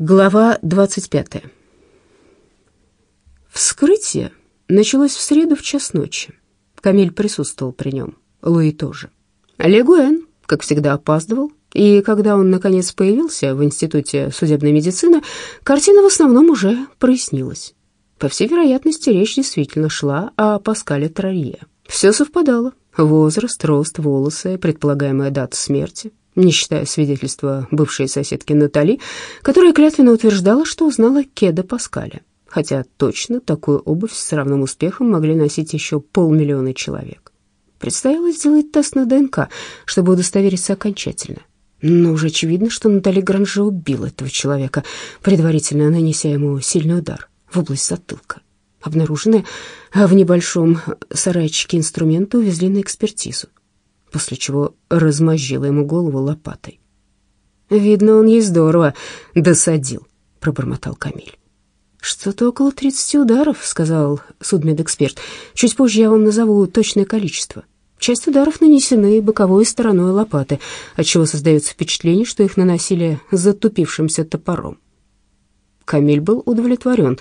Глава 25. Вскрытие началось в среду в час ночи. Камиль присутствовал при нем, Луи тоже. Легуэн, как всегда, опаздывал, и когда он, наконец, появился в Институте судебной медицины, картина в основном уже прояснилась. По всей вероятности, речь действительно шла о Паскале Трарье. Все совпадало. Возраст, рост, волосы, предполагаемая дата смерти, не считая свидетельства бывшей соседки Натали, которая клятвенно утверждала, что узнала Кеда Паскаля, хотя точно такую обувь с равным успехом могли носить еще полмиллиона человек. Предстояло сделать тест на ДНК, чтобы удостовериться окончательно. Но уже очевидно, что Натали Гранже убила этого человека, предварительно нанеся ему сильный удар в область затылка. Обнаруженные в небольшом сарайчике инструменты увезли на экспертизу после чего размозжила ему голову лопатой. «Видно, он ей здорово досадил», — пробормотал Камиль. «Что-то около тридцати ударов», — сказал судмедэксперт. «Чуть позже я вам назову точное количество. Часть ударов нанесены боковой стороной лопаты, отчего создается впечатление, что их наносили затупившимся топором. Камиль был удовлетворен.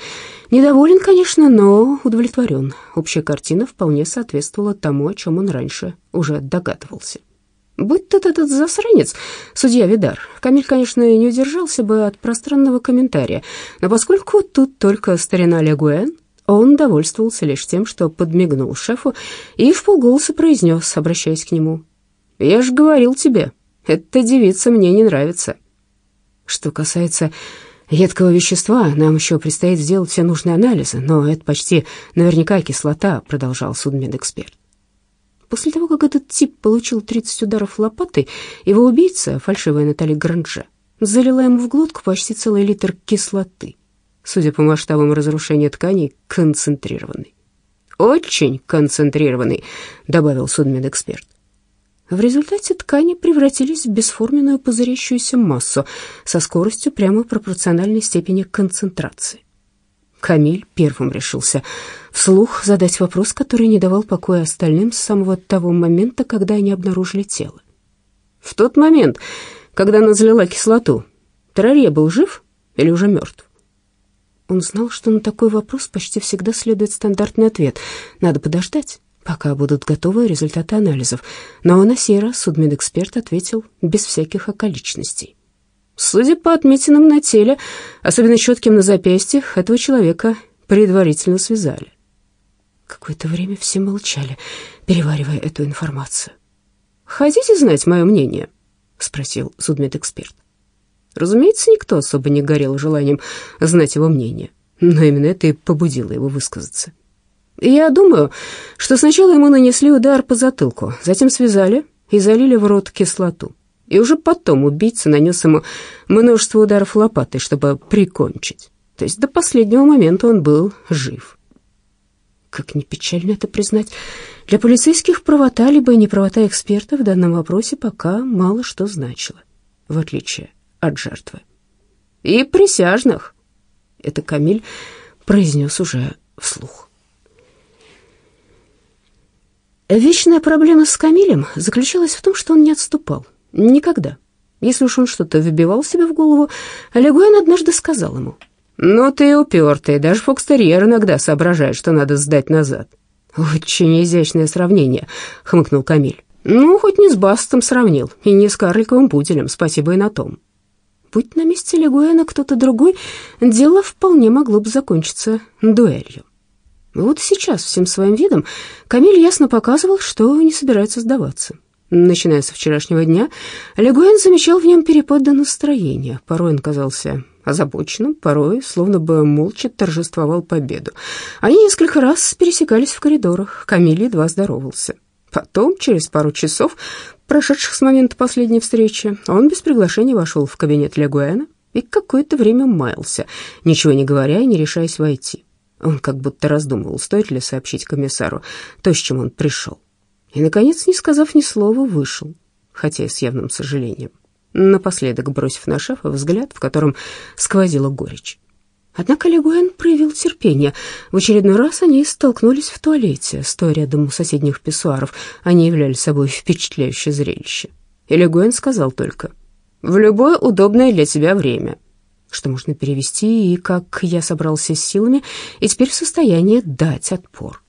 Недоволен, конечно, но удовлетворен. Общая картина вполне соответствовала тому, о чем он раньше уже догадывался. Будь тот этот засранец, судья Видар, Камиль, конечно, не удержался бы от пространного комментария, но поскольку тут только старина Легуэн, он довольствовался лишь тем, что подмигнул шефу и в полголоса произнес, обращаясь к нему, «Я же говорил тебе, эта девица мне не нравится». Что касается едкого вещества. Нам еще предстоит сделать все нужные анализы, но это почти наверняка кислота», — продолжал судмедэксперт. После того, как этот тип получил 30 ударов лопатой, его убийца, фальшивая Наталья Гранже, залила ему в глотку почти целый литр кислоты. Судя по масштабам разрушения тканей, концентрированный. «Очень концентрированный», — добавил судмедэксперт. В результате ткани превратились в бесформенную пузырящуюся массу со скоростью прямо пропорциональной степени концентрации. Камиль первым решился вслух задать вопрос, который не давал покоя остальным с самого того момента, когда они обнаружили тело. В тот момент, когда она залила кислоту, Террарье был жив или уже мертв? Он знал, что на такой вопрос почти всегда следует стандартный ответ. Надо подождать пока будут готовы результаты анализов. Но на сей раз судмедэксперт ответил без всяких околичностей. Судя по отметинам на теле, особенно четким на запястьях, этого человека предварительно связали. Какое-то время все молчали, переваривая эту информацию. «Хотите знать мое мнение?» — спросил судмедэксперт. Разумеется, никто особо не горел желанием знать его мнение, но именно это и побудило его высказаться. Я думаю, что сначала ему нанесли удар по затылку, затем связали и залили в рот кислоту. И уже потом убийца нанес ему множество ударов лопатой, чтобы прикончить. То есть до последнего момента он был жив. Как не печально это признать, для полицейских правота либо неправота эксперта в данном вопросе пока мало что значило, в отличие от жертвы. «И присяжных», — это Камиль произнес уже вслух. Вечная проблема с Камилем заключалась в том, что он не отступал. Никогда. Если уж он что-то выбивал себе в голову, Легуэн однажды сказал ему, «Ну ты упертый, даже фокстерьер иногда соображает, что надо сдать назад». «Очень изящное сравнение», — хмыкнул Камиль. «Ну, хоть не с Бастом сравнил, и не с карликовым пуделем, спасибо и на том». Будь на месте Легуэна кто-то другой, дело вполне могло бы закончиться дуэлью. Вот сейчас всем своим видом Камиль ясно показывал, что не собирается сдаваться. Начиная со вчерашнего дня, Легуэн замечал в нем перепады настроения. Порой он казался озабоченным, порой словно бы молча торжествовал победу. Они несколько раз пересекались в коридорах, Камиль едва здоровался. Потом, через пару часов, прошедших с момента последней встречи, он без приглашения вошел в кабинет Легуэна и какое-то время маялся, ничего не говоря и не решаясь войти. Он как будто раздумывал, стоит ли сообщить комиссару то, с чем он пришел. И, наконец, не сказав ни слова, вышел, хотя и с явным сожалением, напоследок бросив на шефа взгляд, в котором сквозила горечь. Однако Легуэн проявил терпение. В очередной раз они столкнулись в туалете, стоя рядом у соседних писсуаров. Они являли собой впечатляющее зрелище. И Легуэн сказал только «В любое удобное для тебя время». Что можно перевести и как я собрался с силами и теперь в состоянии дать отпор.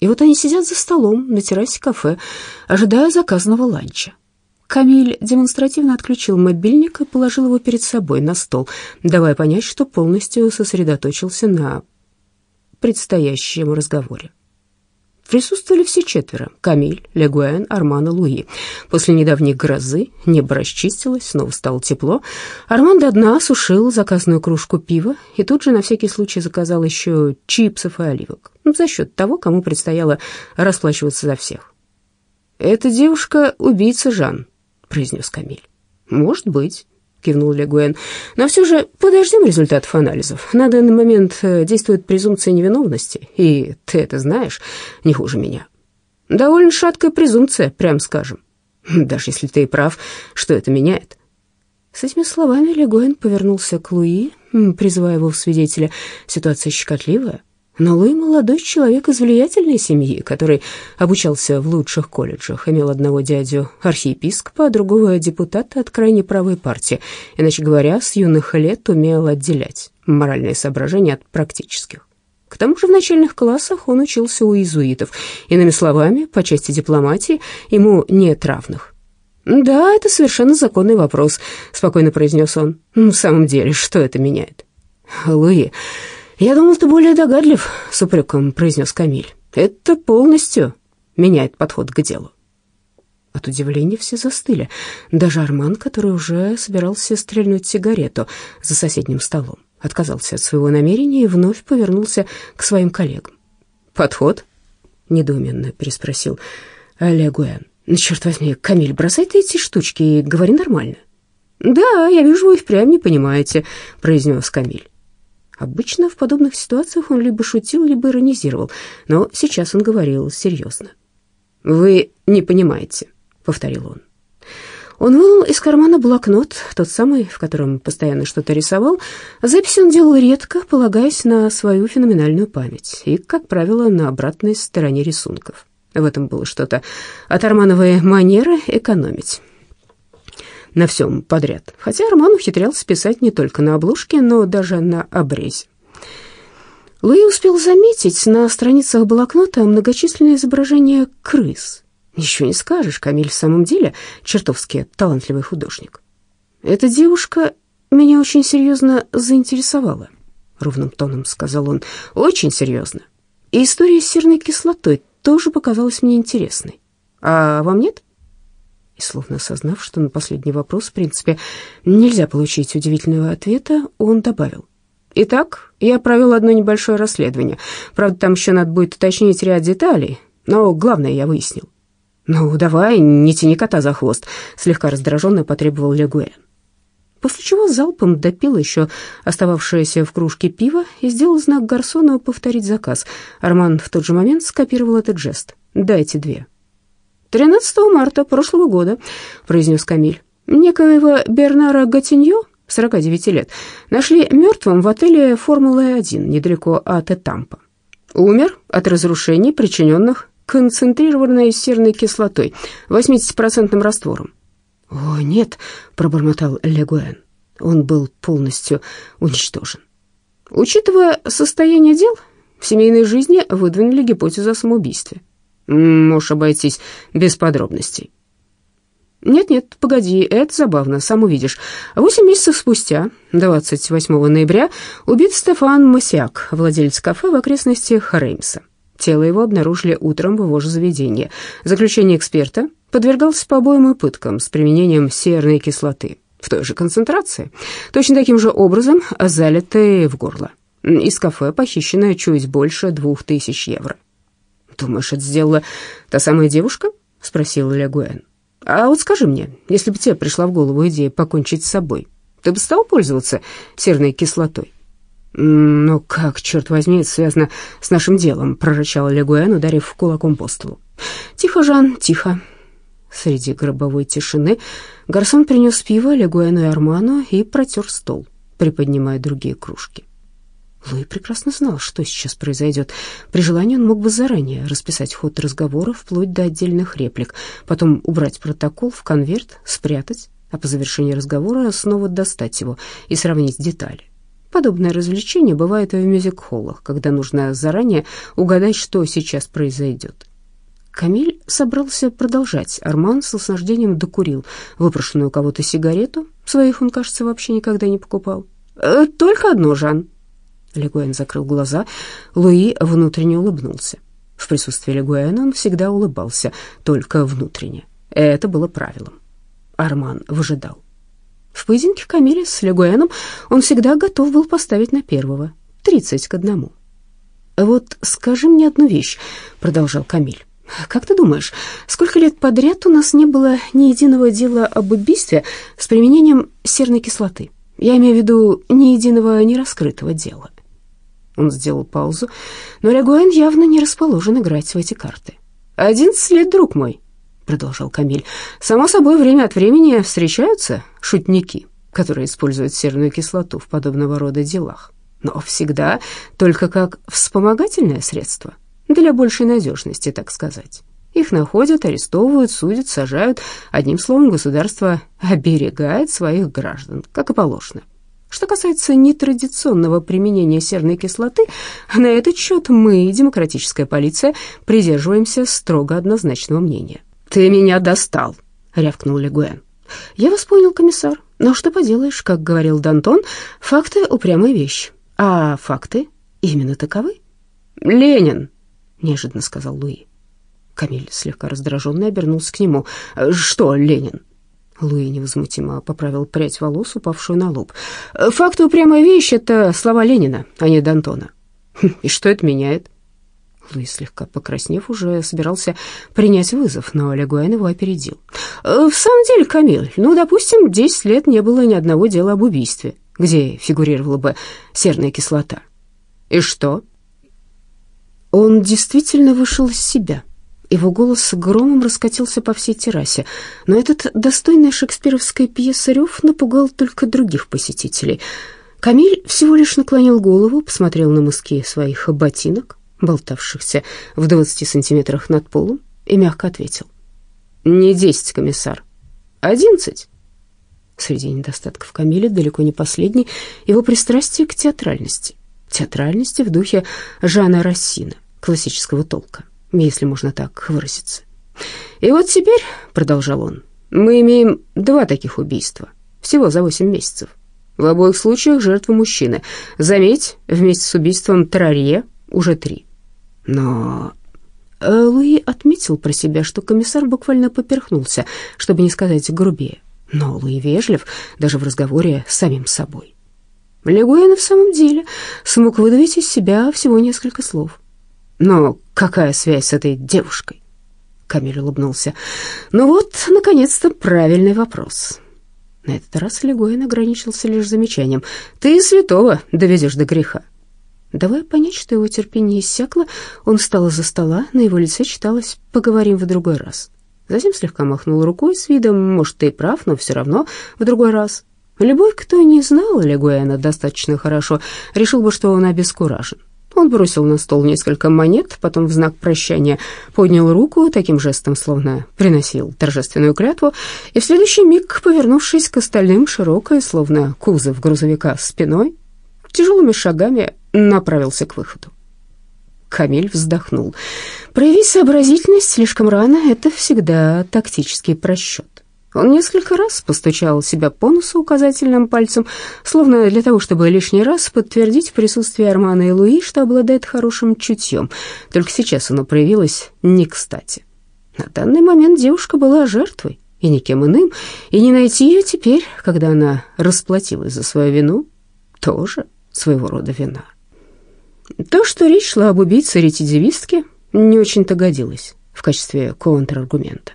И вот они сидят за столом на террасе кафе, ожидая заказанного ланча. Камиль демонстративно отключил мобильник и положил его перед собой на стол, давая понять, что полностью сосредоточился на предстоящем разговоре. Присутствовали все четверо — Камиль, Легуэн, Арман и Луи. После недавней грозы небо расчистилось, снова стало тепло. Арман до дна осушил заказанную кружку пива и тут же на всякий случай заказал еще чипсов и оливок за счет того, кому предстояло расплачиваться за всех. «Эта девушка — убийца Жан», — произнес Камиль. «Может быть» кивнул Легуэн. «Но все же подождем результатов анализов. На данный момент э, действует презумпция невиновности, и ты это знаешь не хуже меня. Довольно шаткая презумпция, прям скажем. Даже если ты и прав, что это меняет?» С этими словами Легуэн повернулся к Луи, призывая его в свидетеля. Ситуация щекотливая. Но Луи молодой человек из влиятельной семьи, который обучался в лучших колледжах, имел одного дядю архиепископа, а другого депутата от крайне правой партии. Иначе говоря, с юных лет умел отделять моральные соображения от практических. К тому же в начальных классах он учился у иезуитов. Иными словами, по части дипломатии ему нет равных. «Да, это совершенно законный вопрос», — спокойно произнес он. «В самом деле, что это меняет?» «Луи...» «Я думал, ты более догадлив», — с упреком произнес Камиль. «Это полностью меняет подход к делу». От удивления все застыли. Даже Арман, который уже собирался стрельнуть сигарету за соседним столом, отказался от своего намерения и вновь повернулся к своим коллегам. «Подход?» — недоуменно переспросил Легуэн. «Черт возьми, Камиль, бросай ты эти штучки и говори нормально». «Да, я вижу, вы впрямь не понимаете», — произнес Камиль. Обычно в подобных ситуациях он либо шутил, либо иронизировал, но сейчас он говорил серьезно. «Вы не понимаете», — повторил он. Он вынул из кармана блокнот, тот самый, в котором постоянно что-то рисовал. Записи он делал редко, полагаясь на свою феноменальную память и, как правило, на обратной стороне рисунков. В этом было что-то от Армановой манеры экономить на всем подряд, хотя Роман ухитрялся писать не только на обложке, но даже на обрезе. Луи успел заметить на страницах блокнота многочисленные изображения крыс. Еще не скажешь, Камиль в самом деле чертовски талантливый художник. «Эта девушка меня очень серьезно заинтересовала», — ровным тоном сказал он, — «очень серьезно. И история с серной кислотой тоже показалась мне интересной. А вам нет?» И словно осознав, что на последний вопрос, в принципе, нельзя получить удивительного ответа, он добавил. «Итак, я провел одно небольшое расследование. Правда, там еще надо будет уточнить ряд деталей, но главное я выяснил». «Ну, давай, не тяни кота за хвост», — слегка раздраженно потребовал Легуэн. После чего залпом допил еще остававшееся в кружке пиво и сделал знак гарсону повторить заказ. Арман в тот же момент скопировал этот жест. «Дайте две». 13 марта прошлого года», — произнес Камиль. «Некоего Бернара Гатиньо, 49 лет, нашли мертвым в отеле «Формула-1» недалеко от Этампа. Умер от разрушений, причиненных концентрированной серной кислотой, 80% раствором. «О, нет», — пробормотал Легуэн, — «он был полностью уничтожен». Учитывая состояние дел, в семейной жизни выдвинули гипотезу о самоубийстве. Можешь обойтись без подробностей. Нет-нет, погоди, это забавно, сам увидишь. Восемь месяцев спустя, 28 ноября, убит Стефан Масяк, владелец кафе в окрестностях Реймса. Тело его обнаружили утром в его же заведении. Заключение эксперта подвергался побоям и пыткам с применением серной кислоты в той же концентрации, точно таким же образом залитой в горло. Из кафе похищено чуть больше двух тысяч евро. «Думаешь, это сделала та самая девушка?» — спросил Легуэн. «А вот скажи мне, если бы тебе пришла в голову идея покончить с собой, ты бы стал пользоваться серной кислотой?» «Ну как, черт возьми, это связано с нашим делом», — прорычал Легуэн, ударив кулаком по столу. «Тихо, Жан, тихо». Среди гробовой тишины гарсон принес пиво Легуэну и Арману и протер стол, приподнимая другие кружки. Луи прекрасно знал, что сейчас произойдет. При желании он мог бы заранее расписать ход разговора вплоть до отдельных реплик, потом убрать протокол в конверт, спрятать, а по завершении разговора снова достать его и сравнить детали. Подобное развлечение бывает и в мюзик-холлах, когда нужно заранее угадать, что сейчас произойдет. Камиль собрался продолжать. Арман с наслаждением докурил выпрошенную у кого-то сигарету. Своих он, кажется, вообще никогда не покупал. «Э, «Только одно, Жан». Легуэн закрыл глаза. Луи внутренне улыбнулся. В присутствии Легуэна он всегда улыбался, только внутренне. Это было правилом. Арман выжидал. В поединке Камиля с Легуэном он всегда готов был поставить на первого. Тридцать к одному. «Вот скажи мне одну вещь», — продолжал Камиль. «Как ты думаешь, сколько лет подряд у нас не было ни единого дела об убийстве с применением серной кислоты? Я имею в виду ни единого нераскрытого дела». Он сделал паузу, но Легуэн явно не расположен играть в эти карты. «Одиннадцать лет, друг мой», — продолжал Камиль. «Само собой, время от времени встречаются шутники, которые используют серную кислоту в подобного рода делах, но всегда только как вспомогательное средство, для большей надежности, так сказать. Их находят, арестовывают, судят, сажают. Одним словом, государство оберегает своих граждан, как и положено. Что касается нетрадиционного применения серной кислоты, на этот счет мы, демократическая полиция, придерживаемся строго однозначного мнения. «Ты меня достал», — рявкнул Легуэн. «Я вас понял, комиссар. Но что поделаешь, как говорил Дантон, факты — упрямая вещь. А факты именно таковы». «Ленин», — неожиданно сказал Луи. Камиль слегка раздраженно обернулся к нему. «Что, Ленин?» Луи невозмутимо поправил прядь волос, упавшую на лоб. «Факты упрямая вещь — это слова Ленина, а не Дантона». «Хм, «И что это меняет?» Луи, слегка покраснев, уже собирался принять вызов, но Легуэн его опередил. «Э, «В самом деле, Камиль, ну, допустим, десять лет не было ни одного дела об убийстве, где фигурировала бы серная кислота. И что?» Он действительно вышел из себя. Его голос громом раскатился по всей террасе, но этот достойный шекспировской пьесы рев напугал только других посетителей. Камиль всего лишь наклонил голову, посмотрел на мыски своих ботинок, болтавшихся в двадцати сантиметрах над полом, и мягко ответил. «Не десять, комиссар. Одиннадцать». Среди недостатков Камиля далеко не последний его пристрастие к театральности. Театральности в духе Жана Рассина, классического толка, если можно так выразиться. «И вот теперь», — продолжал он, — «мы имеем два таких убийства, всего за восемь месяцев. В обоих случаях жертвы мужчины. Заметь, вместе с убийством Трарье уже три. Но э, Луи отметил про себя, что комиссар буквально поперхнулся, чтобы не сказать грубее. Но Луи вежлив даже в разговоре с самим собой. Легуэн в самом деле смог выдавить из себя всего несколько слов. «Но какая связь с этой девушкой?» Камиль улыбнулся. «Ну вот, наконец-то, правильный вопрос». На этот раз Легуэн ограничился лишь замечанием. «Ты святого доведешь до греха». Давая понять, что его терпение иссякло, он встал из-за стола, на его лице читалось «поговорим в другой раз». Затем слегка махнул рукой с видом, может, ты и прав, но все равно в другой раз. Любой, кто не знал Легуэна достаточно хорошо, решил бы, что он обескуражен. Он бросил на стол несколько монет, потом в знак прощания поднял руку, таким жестом, словно приносил торжественную клятву, и в следующий миг, повернувшись к остальным широкой, словно кузов грузовика спиной, тяжелыми шагами направился к выходу. Камиль вздохнул. Проявить сообразительность слишком рано — это всегда тактический просчет. Он несколько раз постучал себя по носу указательным пальцем, словно для того, чтобы лишний раз подтвердить присутствие Армана и Луи, что обладает хорошим чутьем. Только сейчас оно проявилось не кстати. На данный момент девушка была жертвой, и никем иным, и не найти ее теперь, когда она расплатилась за свою вину, тоже своего рода вина. То, что речь шла об убийце-ретидивистке, не очень-то годилось в качестве контраргумента.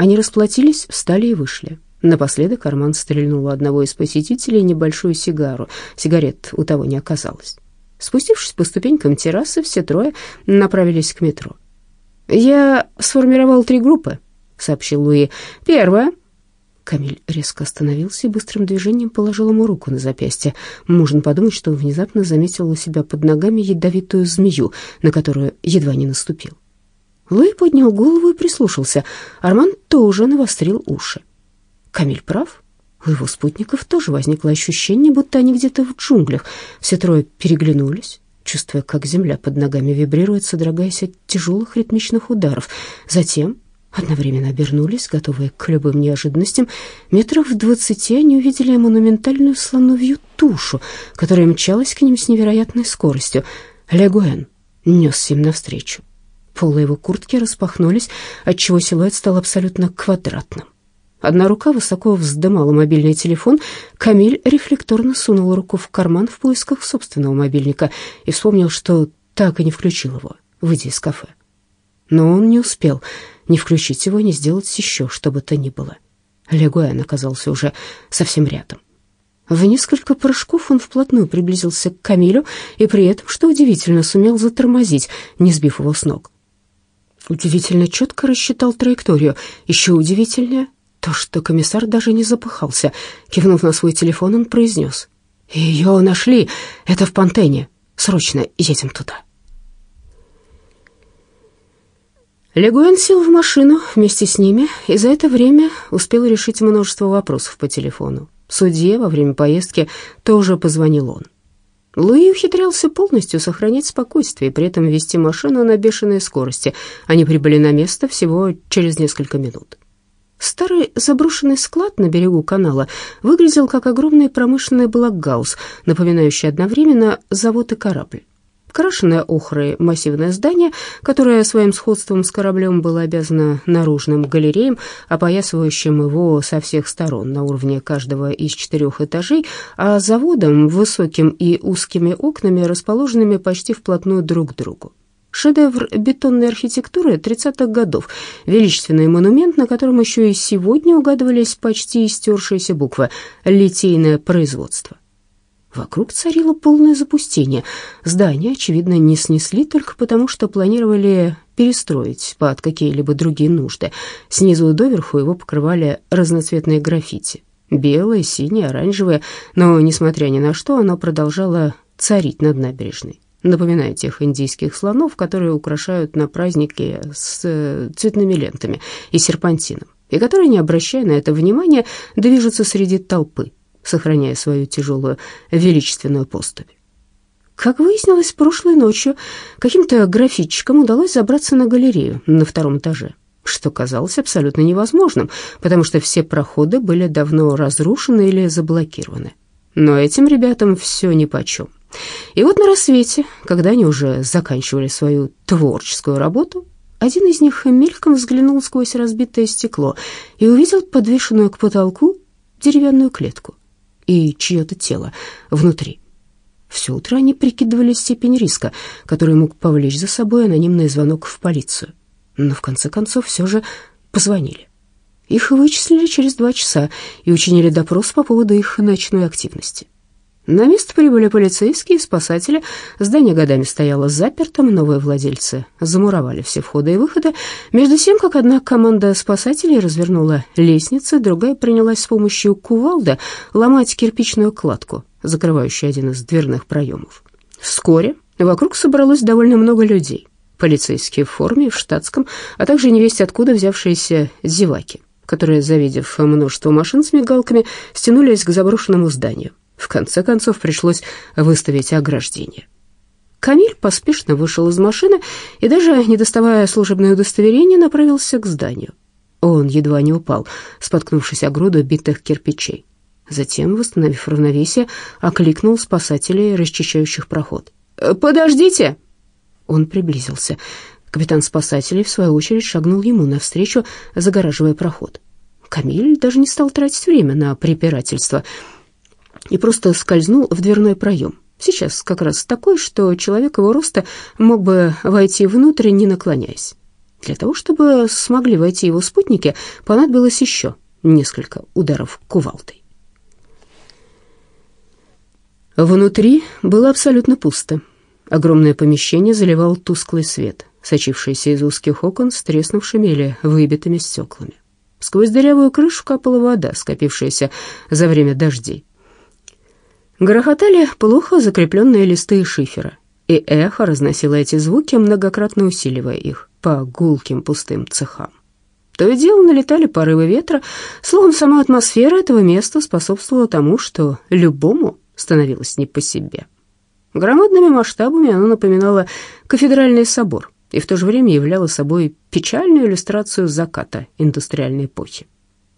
Они расплатились, встали и вышли. Напоследок Арман стрельнул одного из посетителей небольшую сигару. Сигарет у того не оказалось. Спустившись по ступенькам террасы, все трое направились к метро. «Я сформировал три группы», — сообщил Луи. «Первая Камиль резко остановился и быстрым движением положил ему руку на запястье. Можно подумать, что он внезапно заметил у себя под ногами ядовитую змею, на которую едва не наступил. Луи поднял голову и прислушался. Арман тоже навострил уши. Камиль прав. У его спутников тоже возникло ощущение, будто они где-то в джунглях. Все трое переглянулись, чувствуя, как земля под ногами вибрирует, содрогаясь от тяжелых ритмичных ударов. Затем одновременно обернулись, готовые к любым неожиданностям. Метров в двадцати они увидели монументальную слоновью тушу, которая мчалась к ним с невероятной скоростью. Легуэн несся им навстречу. Полы его куртки распахнулись, отчего силуэт стал абсолютно квадратным. Одна рука высоко вздымала мобильный телефон. Камиль рефлекторно сунул руку в карман в поисках собственного мобильника и вспомнил, что так и не включил его, выйдя из кафе. Но он не успел ни включить его, ни сделать еще что бы то ни было. Легуэн оказался уже совсем рядом. В несколько прыжков он вплотную приблизился к Камилю и при этом, что удивительно, сумел затормозить, не сбив его с ног. Удивительно четко рассчитал траекторию. Еще удивительнее то, что комиссар даже не запыхался. Кивнув на свой телефон, он произнес. «Ее нашли! Это в Пантене! Срочно едем туда!» Легуэн сел в машину вместе с ними и за это время успел решить множество вопросов по телефону. Судье во время поездки тоже позвонил он. Луи ухитрялся полностью сохранять спокойствие и при этом вести машину на бешеной скорости. Они прибыли на место всего через несколько минут. Старый заброшенный склад на берегу канала выглядел как огромный промышленный блокгаус, напоминающий одновременно завод и корабль. Крашеное охрой массивное здание, которое своим сходством с кораблем было обязано наружным галереям, опоясывающим его со всех сторон на уровне каждого из четырех этажей, а заводом высоким и узкими окнами, расположенными почти вплотную друг к другу. Шедевр бетонной архитектуры 30-х годов, величественный монумент, на котором еще и сегодня угадывались почти истершиеся буквы «Литейное производство». Вокруг царило полное запустение. Здание, очевидно, не снесли только потому, что планировали перестроить под какие-либо другие нужды. Снизу доверху его покрывали разноцветные граффити. Белые, синие, оранжевые, но, несмотря ни на что, оно продолжало царить над набережной напоминая тех индийских слонов, которые украшают на празднике с э, цветными лентами и серпантином, и которые, не обращая на это внимания, движутся среди толпы, сохраняя свою тяжелую величественную поступь. Как выяснилось, прошлой ночью каким-то графитчикам удалось забраться на галерею на втором этаже, что казалось абсолютно невозможным, потому что все проходы были давно разрушены или заблокированы. Но этим ребятам все нипочем. И вот на рассвете, когда они уже заканчивали свою творческую работу, один из них мельком взглянул сквозь разбитое стекло и увидел подвешенную к потолку деревянную клетку и чье-то тело внутри. Все утро они прикидывали степень риска, который мог повлечь за собой анонимный звонок в полицию. Но в конце концов все же позвонили. Их вычислили через два часа и учинили допрос по поводу их ночной активности. На место прибыли полицейские и спасатели. Здание годами стояло запертым, новые владельцы замуровали все входы и выходы. Между тем, как одна команда спасателей развернула лестницы, другая принялась с помощью кувалды ломать кирпичную кладку, закрывающую один из дверных проемов. Вскоре вокруг собралось довольно много людей. Полицейские в форме, в штатском, а также невесть откуда взявшиеся зеваки, которые, завидев множество машин с мигалками, стянулись к заброшенному зданию. В конце концов пришлось выставить ограждение. Камиль поспешно вышел из машины и, даже не доставая служебное удостоверение, направился к зданию. Он едва не упал, споткнувшись о груду битых кирпичей. Затем, восстановив равновесие, окликнул спасателей, расчищающих проход. «Подождите!» Он приблизился. Капитан спасателей, в свою очередь, шагнул ему навстречу, загораживая проход. Камиль даже не стал тратить время на препирательство — и просто скользнул в дверной проем. Сейчас как раз такой, что человек его роста мог бы войти внутрь, не наклоняясь. Для того, чтобы смогли войти его спутники, понадобилось еще несколько ударов кувалдой. Внутри было абсолютно пусто. Огромное помещение заливал тусклый свет, сочившийся из узких окон с треснувшими или выбитыми стеклами. Сквозь дырявую крышу капала вода, скопившаяся за время дождей. Грохотали плохо закрепленные листы шифера, и эхо разносило эти звуки, многократно усиливая их по гулким пустым цехам. То и дело налетали порывы ветра. Словом, сама атмосфера этого места способствовала тому, что любому становилось не по себе. Громадными масштабами оно напоминало кафедральный собор и в то же время являло собой печальную иллюстрацию заката индустриальной эпохи.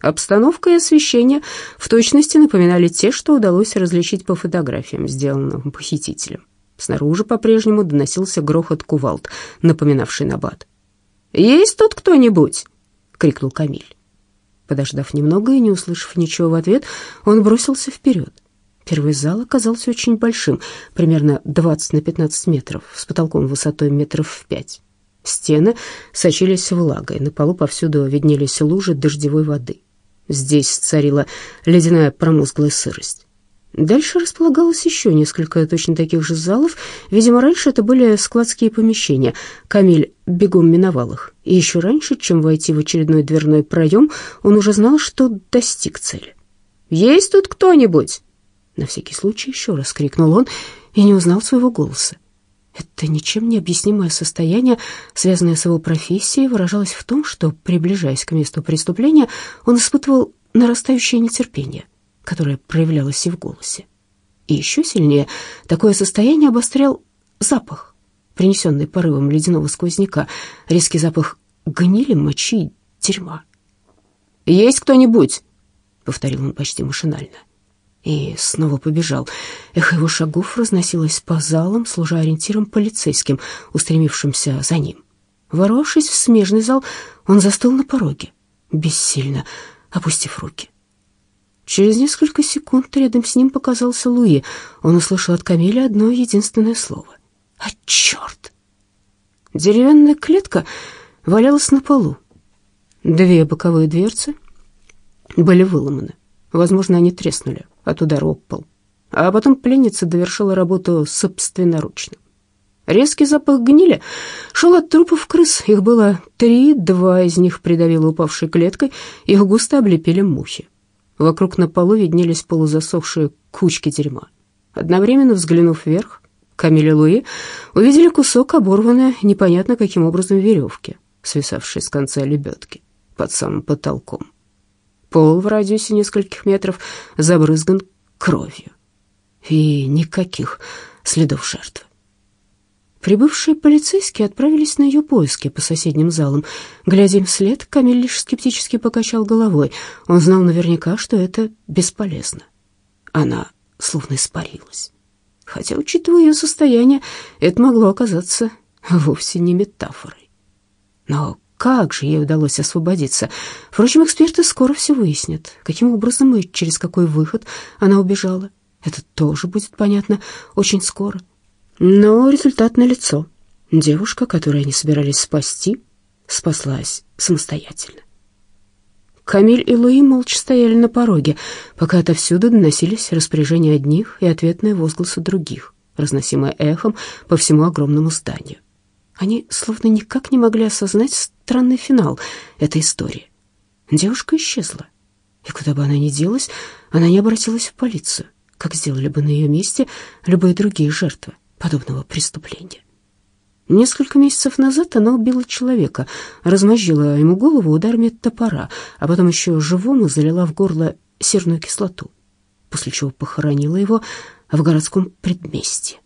Обстановка и освещение в точности напоминали те, что удалось различить по фотографиям, сделанным похитителем. Снаружи по-прежнему доносился грохот кувалд, напоминавший набат. «Есть тут кто-нибудь?» — крикнул Камиль. Подождав немного и не услышав ничего в ответ, он бросился вперед. Первый зал оказался очень большим, примерно 20 на 15 метров, с потолком высотой метров в пять. Стены сочились влагой, на полу повсюду виднелись лужи дождевой воды. Здесь царила ледяная промозглая сырость. Дальше располагалось еще несколько точно таких же залов. Видимо, раньше это были складские помещения. Камиль бегом миновал их. И еще раньше, чем войти в очередной дверной проем, он уже знал, что достиг цели. «Есть тут кто-нибудь?» На всякий случай еще раз крикнул он и не узнал своего голоса. Это ничем не объяснимое состояние, связанное с его профессией, выражалось в том, что, приближаясь к месту преступления, он испытывал нарастающее нетерпение, которое проявлялось и в голосе. И еще сильнее такое состояние обострял запах, принесенный порывом ледяного сквозняка, резкий запах гнили, мочи и дерьма. «Есть кто-нибудь?» — повторил он почти машинально и снова побежал. Эхо его шагов разносилось по залам, служа ориентиром полицейским, устремившимся за ним. Ворвавшись в смежный зал, он застыл на пороге, бессильно опустив руки. Через несколько секунд рядом с ним показался Луи. Он услышал от Камиля одно единственное слово. «А черт!» Деревянная клетка валялась на полу. Две боковые дверцы были выломаны. Возможно, они треснули от удара об пол. А потом пленница довершила работу собственноручно. Резкий запах гнили шел от трупов крыс. Их было три, два из них придавило упавшей клеткой, их густо облепили мухи. Вокруг на полу виднелись полузасохшие кучки дерьма. Одновременно взглянув вверх, Камиль и Луи увидели кусок оборванной непонятно каким образом веревки, свисавшей с конца лебедки под самым потолком. Пол в радиусе нескольких метров забрызган кровью. И никаких следов жертвы. Прибывшие полицейские отправились на ее поиски по соседним залам. Глядя им вслед, Камиль лишь скептически покачал головой. Он знал наверняка, что это бесполезно. Она словно испарилась. Хотя, учитывая ее состояние, это могло оказаться вовсе не метафорой. Но как же ей удалось освободиться? Впрочем, эксперты скоро все выяснят, каким образом и через какой выход она убежала. Это тоже будет понятно очень скоро. Но результат налицо. Девушка, которую они собирались спасти, спаслась самостоятельно. Камиль и Луи молча стояли на пороге, пока отовсюду доносились распоряжения одних и ответные возгласы других, разносимые эхом по всему огромному зданию. Они словно никак не могли осознать странный финал этой истории. Девушка исчезла, и куда бы она ни делась, она не обратилась в полицию, как сделали бы на ее месте любые другие жертвы подобного преступления. Несколько месяцев назад она убила человека, размозжила ему голову ударами топора, а потом еще живому залила в горло серную кислоту, после чего похоронила его в городском предместье.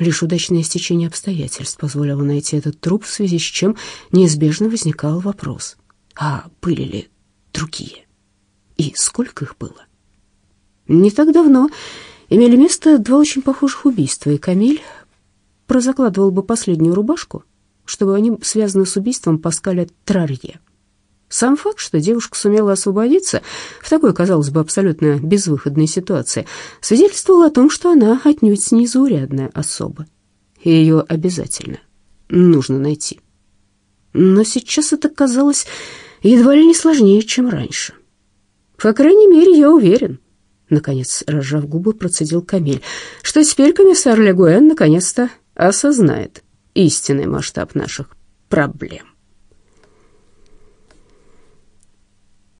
Лишь удачное стечение обстоятельств позволило найти этот труп, в связи с чем неизбежно возникал вопрос, а были ли другие? И сколько их было? Не так давно имели место два очень похожих убийства, и Камиль прозакладывал бы последнюю рубашку, чтобы они связаны с убийством Паскаля Трарье. Сам факт, что девушка сумела освободиться в такой, казалось бы, абсолютно безвыходной ситуации, свидетельствовал о том, что она отнюдь не заурядная особа. И ее обязательно нужно найти. Но сейчас это казалось едва ли не сложнее, чем раньше. По крайней мере, я уверен, наконец, разжав губы, процедил Камиль, что теперь комиссар Легуэн наконец-то осознает истинный масштаб наших проблем.